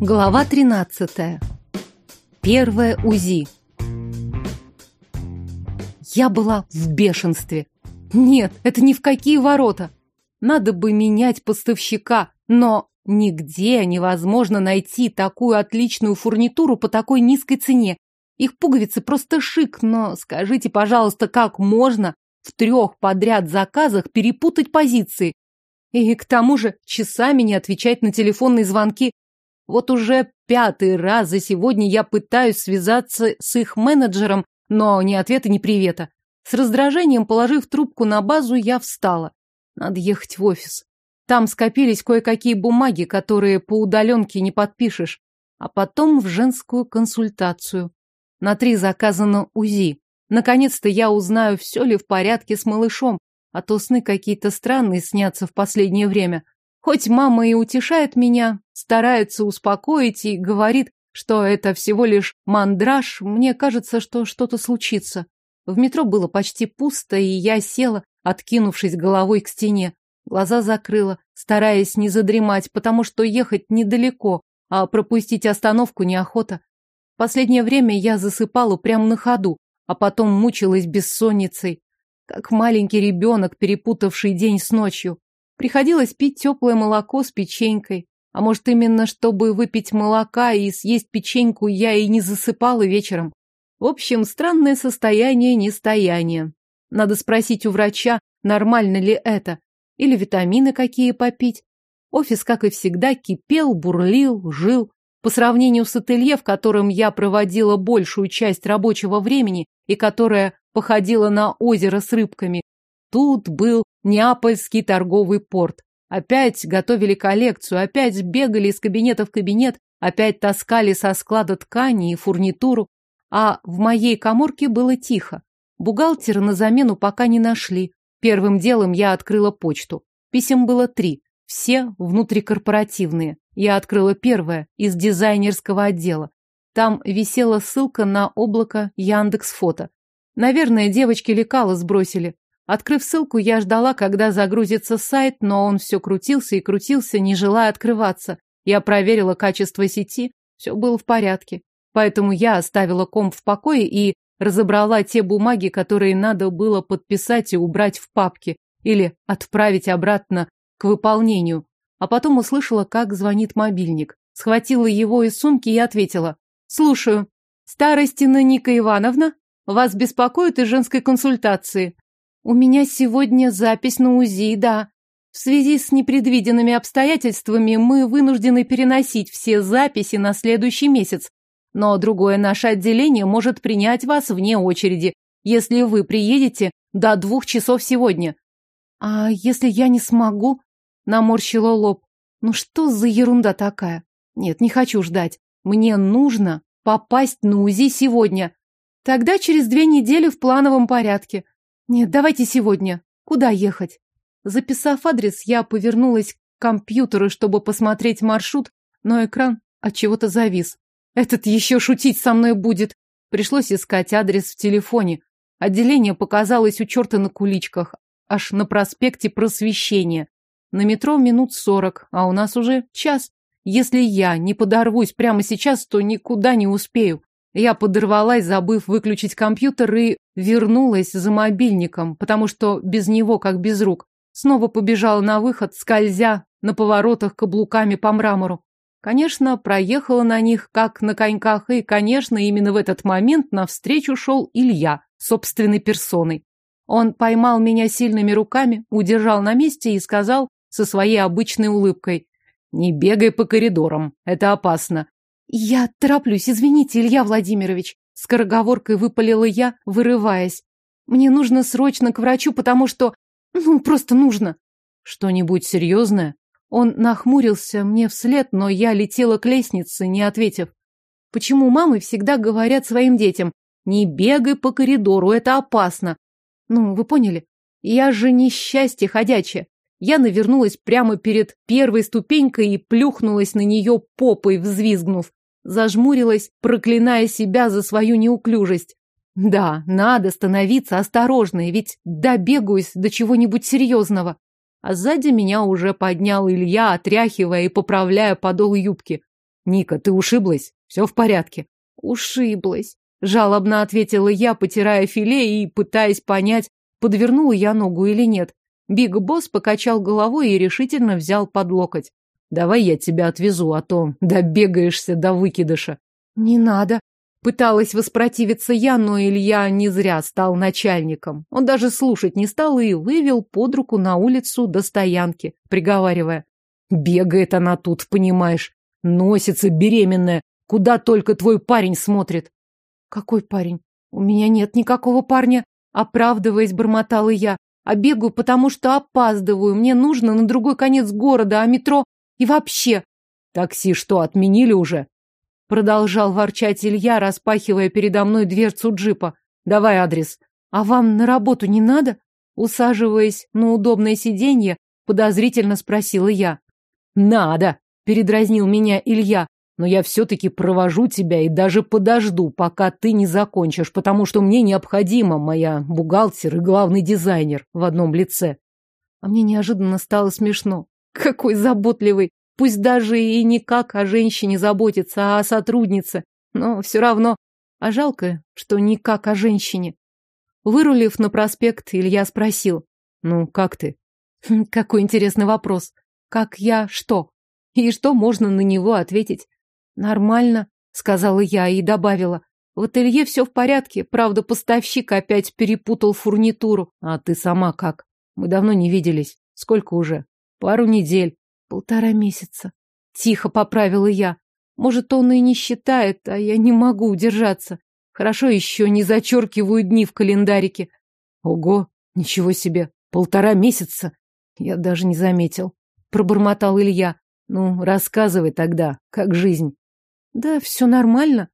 Глава 13. Первое УЗИ. Я была в бешенстве. Нет, это ни в какие ворота. Надо бы менять поставщика, но нигде невозможно найти такую отличную фурнитуру по такой низкой цене. Их пуговицы просто шик, но скажите, пожалуйста, как можно в трех подряд заказах перепутать позиции? И к тому же часами не отвечать на телефонные звонки. Вот уже пятый раз за сегодня я пытаюсь связаться с их менеджером, но ни ответа, ни привета. С раздражением, положив трубку на базу, я встала. Надо ехать в офис. Там скопились кое-какие бумаги, которые по удаленке не подпишешь. А потом в женскую консультацию. На три заказано УЗИ. Наконец-то я узнаю, все ли в порядке с малышом, а то сны какие-то странные снятся в последнее время. Хоть мама и утешает меня, старается успокоить и говорит, что это всего лишь мандраж, мне кажется, что что-то случится. В метро было почти пусто, и я села, откинувшись головой к стене. Глаза закрыла, стараясь не задремать, потому что ехать недалеко, а пропустить остановку неохота. Последнее время я засыпала прямо на ходу, а потом мучилась бессонницей, как маленький ребенок, перепутавший день с ночью. Приходилось пить теплое молоко с печенькой. А может, именно чтобы выпить молока и съесть печеньку, я и не засыпала вечером. В общем, странное состояние нестояния. Надо спросить у врача, нормально ли это. Или витамины какие попить. Офис, как и всегда, кипел, бурлил, жил. По сравнению с ателье, в котором я проводила большую часть рабочего времени и которое походило на озеро с рыбками, тут был Неапольский торговый порт. Опять готовили коллекцию, опять бегали из кабинета в кабинет, опять таскали со склада ткани и фурнитуру, а в моей коморке было тихо. Бухгалтера на замену пока не нашли. Первым делом я открыла почту. Писем было три, все внутрикорпоративные. Я открыла первое, из дизайнерского отдела. Там висела ссылка на облако Яндекс Фото. Наверное, девочки лекала сбросили. Открыв ссылку, я ждала, когда загрузится сайт, но он все крутился и крутился, не желая открываться. Я проверила качество сети, все было в порядке. Поэтому я оставила комп в покое и разобрала те бумаги, которые надо было подписать и убрать в папки или отправить обратно к выполнению. А потом услышала, как звонит мобильник. Схватила его из сумки и ответила. «Слушаю. Старостина Ника Ивановна? Вас беспокоит из женской консультации. У меня сегодня запись на УЗИ, да. В связи с непредвиденными обстоятельствами мы вынуждены переносить все записи на следующий месяц. Но другое наше отделение может принять вас вне очереди, если вы приедете до двух часов сегодня. А если я не смогу? Наморщила лоб. Ну что за ерунда такая? Нет, не хочу ждать. Мне нужно попасть на УЗИ сегодня. Тогда через две недели в плановом порядке. Нет, давайте сегодня. Куда ехать? Записав адрес, я повернулась к компьютеру, чтобы посмотреть маршрут, но экран от чего-то завис. Этот еще шутить со мной будет. Пришлось искать адрес в телефоне. Отделение показалось у черта на куличках, аж на проспекте Просвещения. На метро минут сорок, а у нас уже час. Если я не подорвусь прямо сейчас, то никуда не успею. Я подорвалась, забыв выключить компьютер, и вернулась за мобильником, потому что без него, как без рук. Снова побежала на выход, скользя на поворотах каблуками по мрамору. Конечно, проехала на них, как на коньках, и, конечно, именно в этот момент навстречу шел Илья, собственной персоной. Он поймал меня сильными руками, удержал на месте и сказал со своей обычной улыбкой, «Не бегай по коридорам, это опасно. «Я тороплюсь, извините, Илья Владимирович», — скороговоркой выпалила я, вырываясь. «Мне нужно срочно к врачу, потому что... Ну, просто нужно». «Что-нибудь серьезное?» Он нахмурился мне вслед, но я летела к лестнице, не ответив. Почему мамы всегда говорят своим детям «Не бегай по коридору, это опасно». Ну, вы поняли? Я же несчастье ходячее. Я навернулась прямо перед первой ступенькой и плюхнулась на нее попой, взвизгнув зажмурилась, проклиная себя за свою неуклюжесть. Да, надо становиться осторожной, ведь добегаюсь до чего-нибудь серьезного. А сзади меня уже поднял Илья, отряхивая и поправляя подол юбки. Ника, ты ушиблась? Все в порядке? Ушиблась. Жалобно ответила я, потирая филе и пытаясь понять, подвернула я ногу или нет. Биг Босс покачал головой и решительно взял под локоть. Давай я тебя отвезу, а то добегаешься до выкидыша. Не надо. Пыталась воспротивиться я, но Илья не зря стал начальником. Он даже слушать не стал и вывел под руку на улицу до стоянки, приговаривая. Бегает она тут, понимаешь. Носится беременная. Куда только твой парень смотрит. Какой парень? У меня нет никакого парня. Оправдываясь, бормотала я. А бегаю, потому что опаздываю. Мне нужно на другой конец города, а метро и вообще... Такси что, отменили уже? Продолжал ворчать Илья, распахивая передо мной дверцу джипа. Давай адрес. А вам на работу не надо? Усаживаясь на удобное сиденье, подозрительно спросила я. Надо, передразнил меня Илья. Но я все-таки провожу тебя и даже подожду, пока ты не закончишь, потому что мне необходима моя бухгалтер и главный дизайнер в одном лице. А мне неожиданно стало смешно. Какой заботливый. Пусть даже и не как о женщине заботится, а о сотруднице. Но все равно. А жалко, что не как о женщине. Вырулив на проспект, Илья спросил. Ну, как ты? Хм, какой интересный вопрос. Как я что? И что можно на него ответить? Нормально, сказала я и добавила. В ателье все в порядке, правда, поставщик опять перепутал фурнитуру. А ты сама как? Мы давно не виделись. Сколько уже? Пару недель. Полтора месяца. Тихо поправила я. Может, он и не считает, а я не могу удержаться. Хорошо еще не зачеркиваю дни в календарике. Ого, ничего себе, полтора месяца. Я даже не заметил. Пробормотал Илья. Ну, рассказывай тогда, как жизнь. Да все нормально.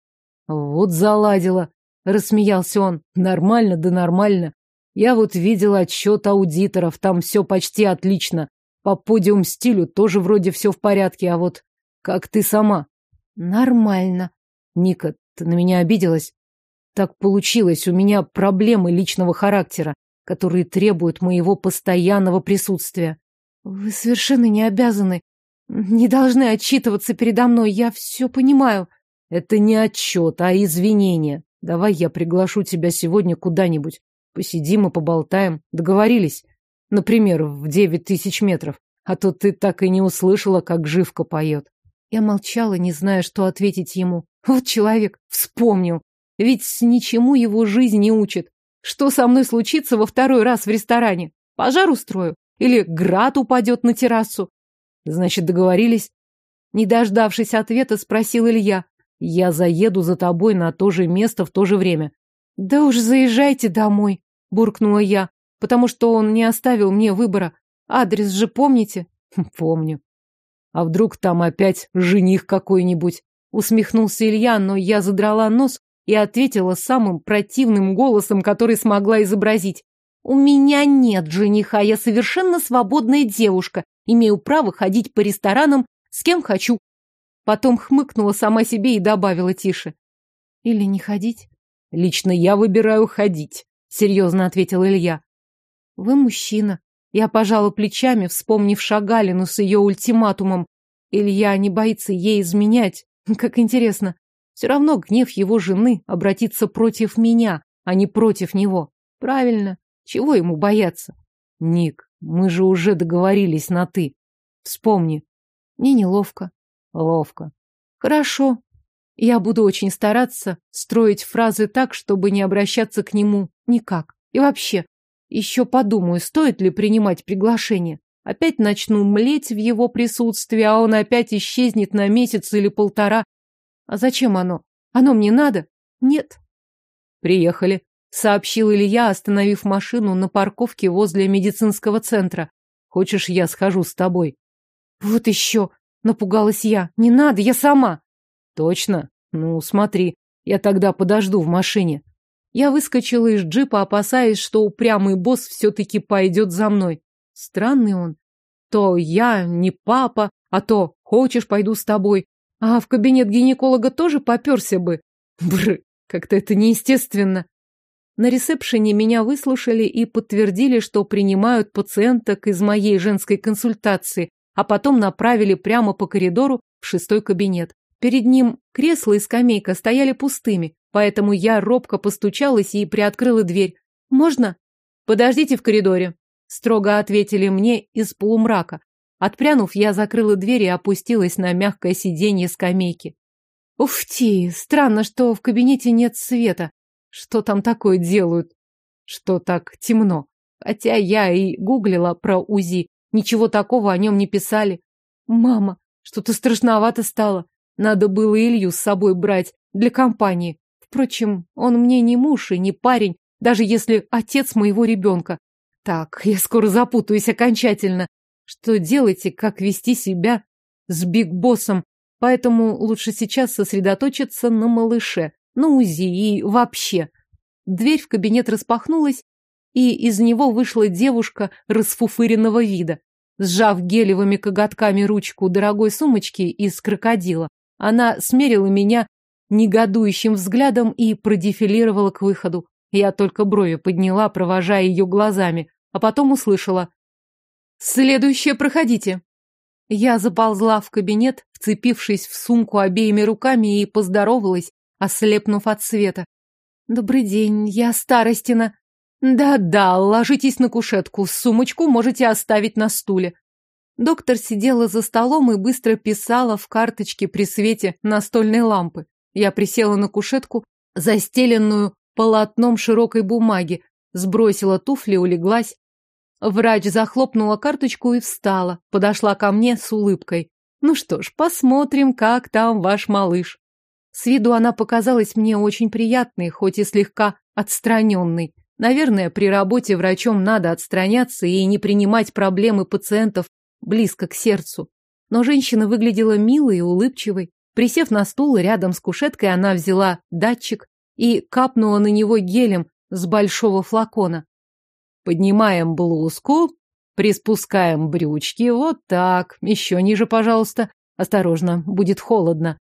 Вот заладила, рассмеялся он. Нормально, да нормально. Я вот видел отчет аудиторов, там все почти отлично. По подиум стилю тоже вроде все в порядке, а вот как ты сама? Нормально. Ника, ты на меня обиделась? Так получилось, у меня проблемы личного характера, которые требуют моего постоянного присутствия. Вы совершенно не обязаны, не должны отчитываться передо мной, я все понимаю. Это не отчет, а извинение. Давай я приглашу тебя сегодня куда-нибудь. Посидим и поболтаем. Договорились? Например, в девять тысяч метров. А то ты так и не услышала, как живка поет. Я молчала, не зная, что ответить ему. Вот человек вспомнил. Ведь ничему его жизнь не учит. Что со мной случится во второй раз в ресторане? Пожар устрою? Или град упадет на террасу? Значит, договорились? Не дождавшись ответа, спросил Илья. Я заеду за тобой на то же место в то же время. Да уж заезжайте домой, буркнула я потому что он не оставил мне выбора. Адрес же помните? Помню. А вдруг там опять жених какой-нибудь? Усмехнулся Илья, но я задрала нос и ответила самым противным голосом, который смогла изобразить. У меня нет жениха, я совершенно свободная девушка, имею право ходить по ресторанам с кем хочу. Потом хмыкнула сама себе и добавила тише. Или не ходить? Лично я выбираю ходить, серьезно ответил Илья. Вы мужчина. Я пожала плечами, вспомнив Шагалину с ее ультиматумом. Илья не боится ей изменять. Как интересно. Все равно гнев его жены обратится против меня, а не против него. Правильно. Чего ему бояться? Ник, мы же уже договорились на «ты». Вспомни. Мне неловко. Ловко. Хорошо. Я буду очень стараться строить фразы так, чтобы не обращаться к нему никак. И вообще, еще подумаю, стоит ли принимать приглашение. Опять начну млеть в его присутствии, а он опять исчезнет на месяц или полтора. А зачем оно? Оно мне надо? Нет. Приехали, сообщил Илья, остановив машину на парковке возле медицинского центра. Хочешь, я схожу с тобой? Вот еще, напугалась я. Не надо, я сама. Точно? Ну, смотри, я тогда подожду в машине. Я выскочила из джипа, опасаясь, что упрямый босс все-таки пойдет за мной. Странный он. То я не папа, а то хочешь, пойду с тобой. А в кабинет гинеколога тоже поперся бы. Бррр, как-то это неестественно. На ресепшене меня выслушали и подтвердили, что принимают пациенток из моей женской консультации, а потом направили прямо по коридору в шестой кабинет. Перед ним кресло и скамейка стояли пустыми, поэтому я робко постучалась и приоткрыла дверь. «Можно?» «Подождите в коридоре», — строго ответили мне из полумрака. Отпрянув, я закрыла дверь и опустилась на мягкое сиденье скамейки. Уфти, странно, что в кабинете нет света. Что там такое делают? Что так темно? Хотя я и гуглила про УЗИ, ничего такого о нем не писали. Мама, что-то страшновато стало. Надо было Илью с собой брать для компании. Впрочем, он мне не муж и не парень, даже если отец моего ребенка. Так, я скоро запутаюсь окончательно. Что делать и как вести себя с Биг-боссом? Поэтому лучше сейчас сосредоточиться на малыше, на УЗИ и вообще. Дверь в кабинет распахнулась, и из него вышла девушка расфуфыренного вида. Сжав гелевыми коготками ручку дорогой сумочки из крокодила, она смерила меня негодующим взглядом и продефилировала к выходу. Я только брови подняла, провожая ее глазами, а потом услышала. «Следующее проходите». Я заползла в кабинет, вцепившись в сумку обеими руками и поздоровалась, ослепнув от света. «Добрый день, я Старостина». «Да-да, ложитесь на кушетку, сумочку можете оставить на стуле». Доктор сидела за столом и быстро писала в карточке при свете настольной лампы. Я присела на кушетку, застеленную полотном широкой бумаги, сбросила туфли, улеглась. Врач захлопнула карточку и встала, подошла ко мне с улыбкой. Ну что ж, посмотрим, как там ваш малыш. С виду она показалась мне очень приятной, хоть и слегка отстраненной. Наверное, при работе врачом надо отстраняться и не принимать проблемы пациентов близко к сердцу. Но женщина выглядела милой и улыбчивой. Присев на стул рядом с кушеткой, она взяла датчик и капнула на него гелем с большого флакона. Поднимаем блузку, приспускаем брючки, вот так, еще ниже, пожалуйста. Осторожно, будет холодно.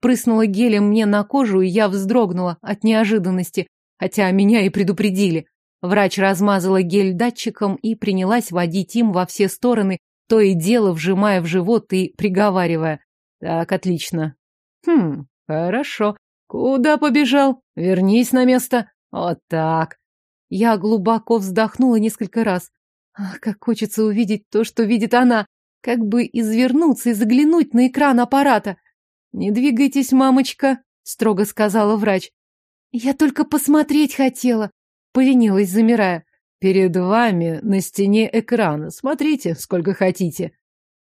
Прыснула гелем мне на кожу, и я вздрогнула от неожиданности, хотя меня и предупредили. Врач размазала гель датчиком и принялась водить им во все стороны, то и дело вжимая в живот и приговаривая. Так, отлично. Хм, хорошо. Куда побежал? Вернись на место. Вот так. Я глубоко вздохнула несколько раз. Ах, как хочется увидеть то, что видит она. Как бы извернуться и заглянуть на экран аппарата. Не двигайтесь, мамочка, строго сказала врач. Я только посмотреть хотела, повинилась, замирая. Перед вами на стене экрана. Смотрите, сколько хотите.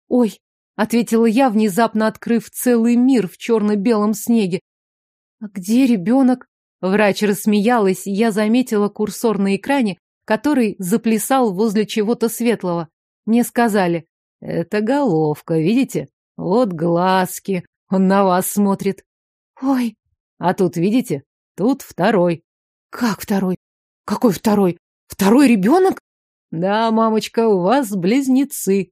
Ой, ответила я, внезапно открыв целый мир в черно-белом снеге. А где ребенок? Врач рассмеялась, я заметила курсор на экране, который заплясал возле чего-то светлого. Мне сказали, это головка, видите? Вот глазки, он на вас смотрит. Ой, а тут, видите, тут второй. Как второй? Какой второй? Второй ребенок? Да, мамочка, у вас близнецы.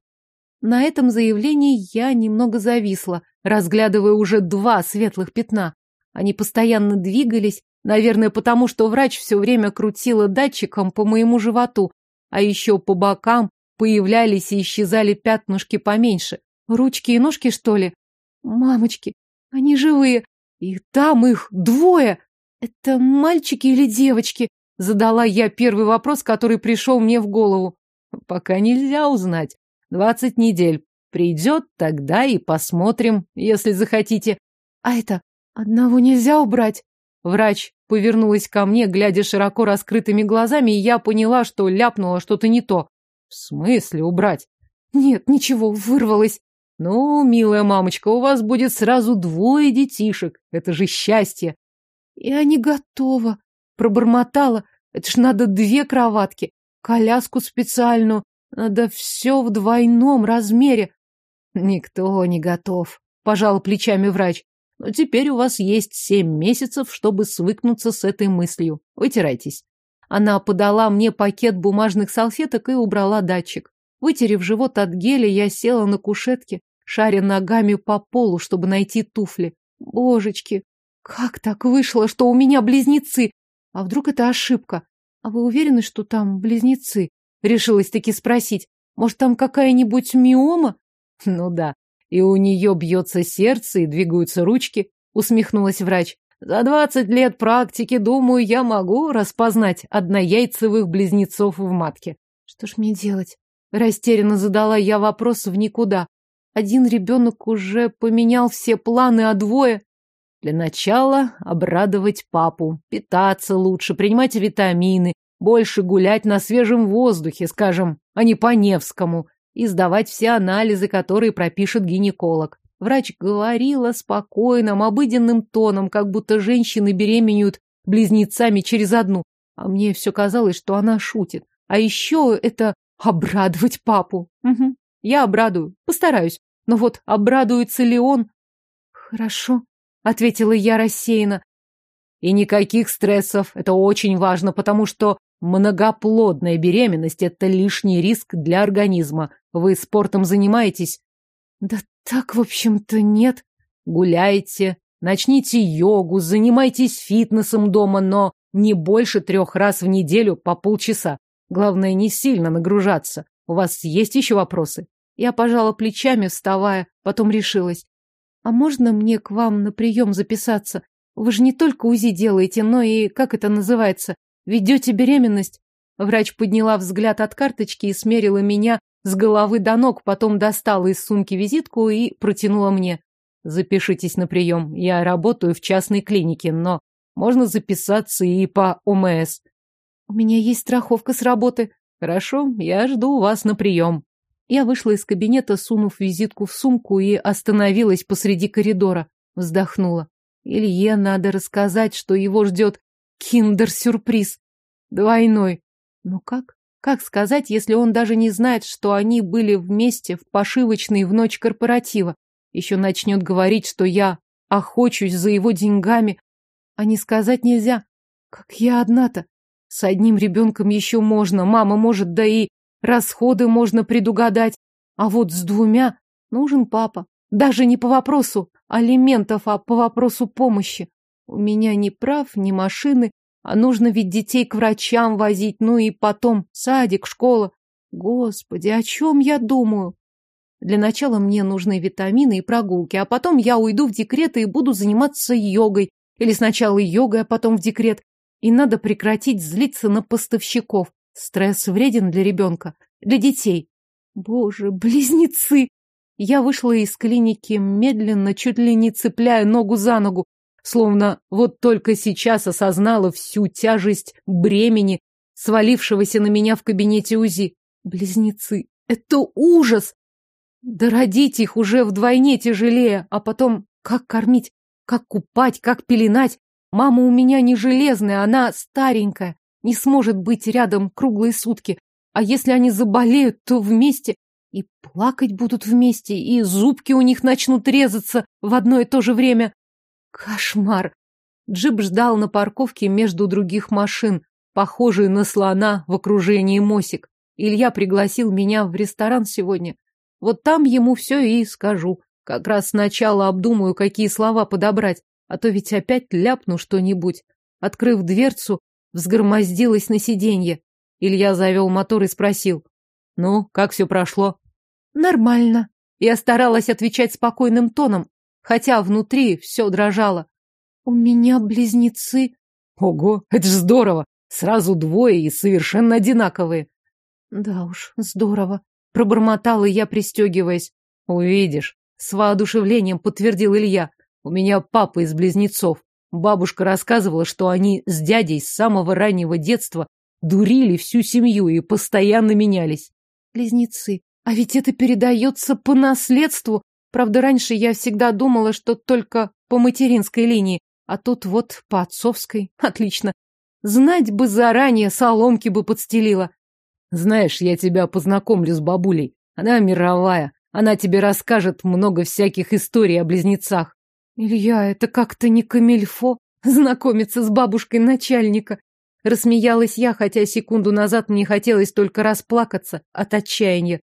На этом заявлении я немного зависла, разглядывая уже два светлых пятна. Они постоянно двигались, наверное, потому что врач все время крутила датчиком по моему животу, а еще по бокам появлялись и исчезали пятнышки поменьше. Ручки и ножки, что ли? Мамочки, они живые. И там их двое. Это мальчики или девочки? Задала я первый вопрос, который пришел мне в голову. Пока нельзя узнать. Двадцать недель. Придет, тогда и посмотрим, если захотите. А это одного нельзя убрать? Врач повернулась ко мне, глядя широко раскрытыми глазами, и я поняла, что ляпнула что-то не то. В смысле убрать? Нет, ничего, вырвалась. Ну, милая мамочка, у вас будет сразу двое детишек. Это же счастье. Я не готова, пробормотала, это ж надо две кроватки, коляску специальную, надо все в двойном размере. Никто не готов, пожал плечами врач. Но теперь у вас есть семь месяцев, чтобы свыкнуться с этой мыслью. Вытирайтесь. Она подала мне пакет бумажных салфеток и убрала датчик. Вытерев живот от геля, я села на кушетке, шаря ногами по полу, чтобы найти туфли. Божечки, как так вышло, что у меня близнецы? А вдруг это ошибка? А вы уверены, что там близнецы? Решилась таки спросить. Может, там какая-нибудь миома? Ну да, И у нее бьется сердце и двигаются ручки, усмехнулась врач. За двадцать лет практики, думаю, я могу распознать однояйцевых близнецов в матке. Что ж мне делать? Растерянно задала я вопрос в никуда. Один ребенок уже поменял все планы, а двое... Для начала обрадовать папу, питаться лучше, принимать витамины, больше гулять на свежем воздухе, скажем, а не по Невскому, и сдавать все анализы, которые пропишет гинеколог. Врач говорила спокойным, обыденным тоном, как будто женщины беременеют близнецами через одну. А мне все казалось, что она шутит. А еще это обрадовать папу. Угу. Я обрадую, постараюсь. Но вот обрадуется ли он? Хорошо, ответила я рассеянно. И никаких стрессов. Это очень важно, потому что многоплодная беременность – это лишний риск для организма. Вы спортом занимаетесь? Да так, в общем-то, нет. Гуляйте, начните йогу, занимайтесь фитнесом дома, но не больше трех раз в неделю по полчаса. Главное, не сильно нагружаться. У вас есть еще вопросы? Я пожала плечами, вставая, потом решилась. А можно мне к вам на прием записаться? Вы же не только УЗИ делаете, но и, как это называется, ведете беременность? Врач подняла взгляд от карточки и смерила меня с головы до ног, потом достала из сумки визитку и протянула мне. Запишитесь на прием. Я работаю в частной клинике, но можно записаться и по ОМС. У меня есть страховка с работы. Хорошо, я жду вас на прием. Я вышла из кабинета, сунув визитку в сумку и остановилась посреди коридора. Вздохнула. Илье надо рассказать, что его ждет киндер-сюрприз. Двойной. Ну как? Как сказать, если он даже не знает, что они были вместе в пошивочной в ночь корпоратива? Еще начнет говорить, что я охочусь за его деньгами. А не сказать нельзя. Как я одна-то? С одним ребенком еще можно, мама может, да и расходы можно предугадать. А вот с двумя нужен папа. Даже не по вопросу алиментов, а по вопросу помощи. У меня ни прав, ни машины, а нужно ведь детей к врачам возить, ну и потом садик, школа. Господи, о чем я думаю? Для начала мне нужны витамины и прогулки, а потом я уйду в декрет и буду заниматься йогой. Или сначала йогой, а потом в декрет. И надо прекратить злиться на поставщиков. Стресс вреден для ребенка, для детей. Боже, близнецы! Я вышла из клиники медленно, чуть ли не цепляя ногу за ногу, словно вот только сейчас осознала всю тяжесть бремени, свалившегося на меня в кабинете УЗИ. Близнецы! Это ужас! Да родить их уже вдвойне тяжелее, а потом как кормить, как купать, как пеленать, Мама у меня не железная, она старенькая, не сможет быть рядом круглые сутки. А если они заболеют, то вместе и плакать будут вместе, и зубки у них начнут резаться в одно и то же время. Кошмар! Джип ждал на парковке между других машин, похожий на слона в окружении мосик. Илья пригласил меня в ресторан сегодня. Вот там ему все и скажу. Как раз сначала обдумаю, какие слова подобрать а то ведь опять ляпну что-нибудь. Открыв дверцу, взгромоздилась на сиденье. Илья завел мотор и спросил. «Ну, как все прошло?» «Нормально». Я старалась отвечать спокойным тоном, хотя внутри все дрожало. «У меня близнецы». «Ого, это ж здорово! Сразу двое и совершенно одинаковые». «Да уж, здорово», — пробормотала я, пристегиваясь. «Увидишь», — с воодушевлением подтвердил Илья. У меня папа из близнецов. Бабушка рассказывала, что они с дядей с самого раннего детства дурили всю семью и постоянно менялись. Близнецы. А ведь это передается по наследству. Правда, раньше я всегда думала, что только по материнской линии, а тут вот по отцовской. Отлично. Знать бы заранее, соломки бы подстелила. Знаешь, я тебя познакомлю с бабулей. Она мировая. Она тебе расскажет много всяких историй о близнецах. Илья, это как-то не камильфо знакомиться с бабушкой начальника. Рассмеялась я, хотя секунду назад мне хотелось только расплакаться от отчаяния.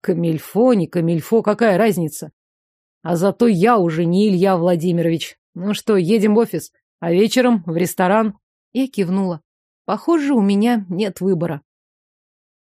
Камильфо, не камильфо, какая разница? А зато я уже не Илья Владимирович. Ну что, едем в офис, а вечером в ресторан? Я кивнула. Похоже, у меня нет выбора.